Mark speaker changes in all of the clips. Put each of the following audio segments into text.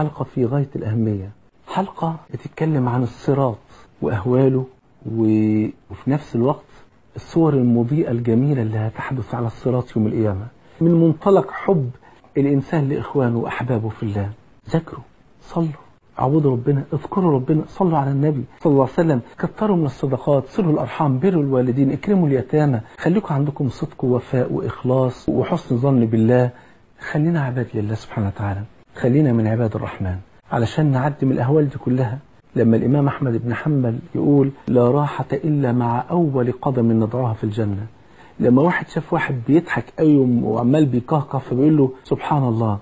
Speaker 1: حلقة في غاية الأهمية. حلقة بتتكلم عن الصراط وأهواله. وفي نفس الوقت الصور المضيئة الجميلة اللي هتحدث على الصراط يوم القيامة. من منطلق حب الإنسان لإخوانه وأحبابه في الله. ذكروا صلوا اعبدوا ربنا اذكروا ربنا صلوا على النبي صلى الله عليه وسلم. كتروا من الصدقات صلوا الأرحام بروا الوالدين اكرموا اليتامى. خليكم عندكم صدق ووفاء وإخلاص وحسن ظن بالله. خلينا عباد لله سبحانه وتعالى. خلينا من عباد الرحمن علشان نعدي من الأهوال دي كلها. لما الإمام أحمد بن حنبل يقول لا راحة إلا مع أول قدم نضعها في الجنة. لما واحد شاف واحد بيضحك قوي وعمال بيكهكه فبيقول له سبحان الله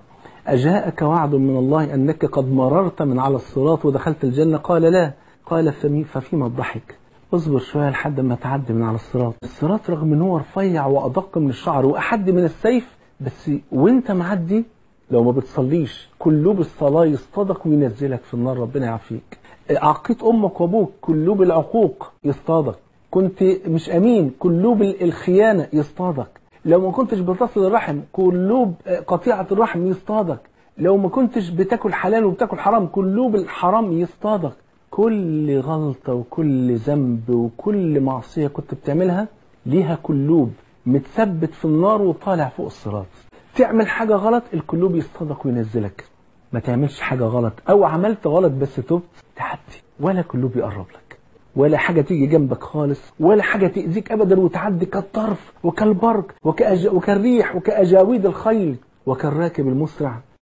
Speaker 1: أجاءك وعد من الله أنك قد مررت من على الصراط ودخلت الجنة؟ قال لا. قال ففيما الضحك. اصبر شوية لحد ما تعدي من على الصراط. الصراط رغم إن هو رفيع وأدق من الشعر وأحد من السيف بس وأنت معدي لو ما بتصليش كلوب الصلاة يصطادك وينزلك في النار ربنا يعافيك. عقيت أمك وأبوك كلوب العقوق يصطادك. كنت مش أمين كلوب الخيانة يصطادك. لو ما كنتش بتصل الرحم كلوب قطيعة الرحم يصطادك. لو ما كنتش بتاكل حلال وبتاكل حرام كلوب الحرام يصطادك. كل غلطة وكل ذنب وكل معصية كنت بتعملها ليها كلوب متثبت في النار وطالع فوق الصراط. تعمل حاجة غلط الكلوب يصطادك وينزلك. ما تعملش حاجة غلط. أو عملت غلط بس تبت تعدي ولا كلوب يقرب لك. ولا حاجة تيجي جنبك خالص. ولا حاجة تأذيك أبدا وتعدي كالطرف وكالبرق وكأج... وكالريح وكأجاويد الخيل وكالراكب المسرع.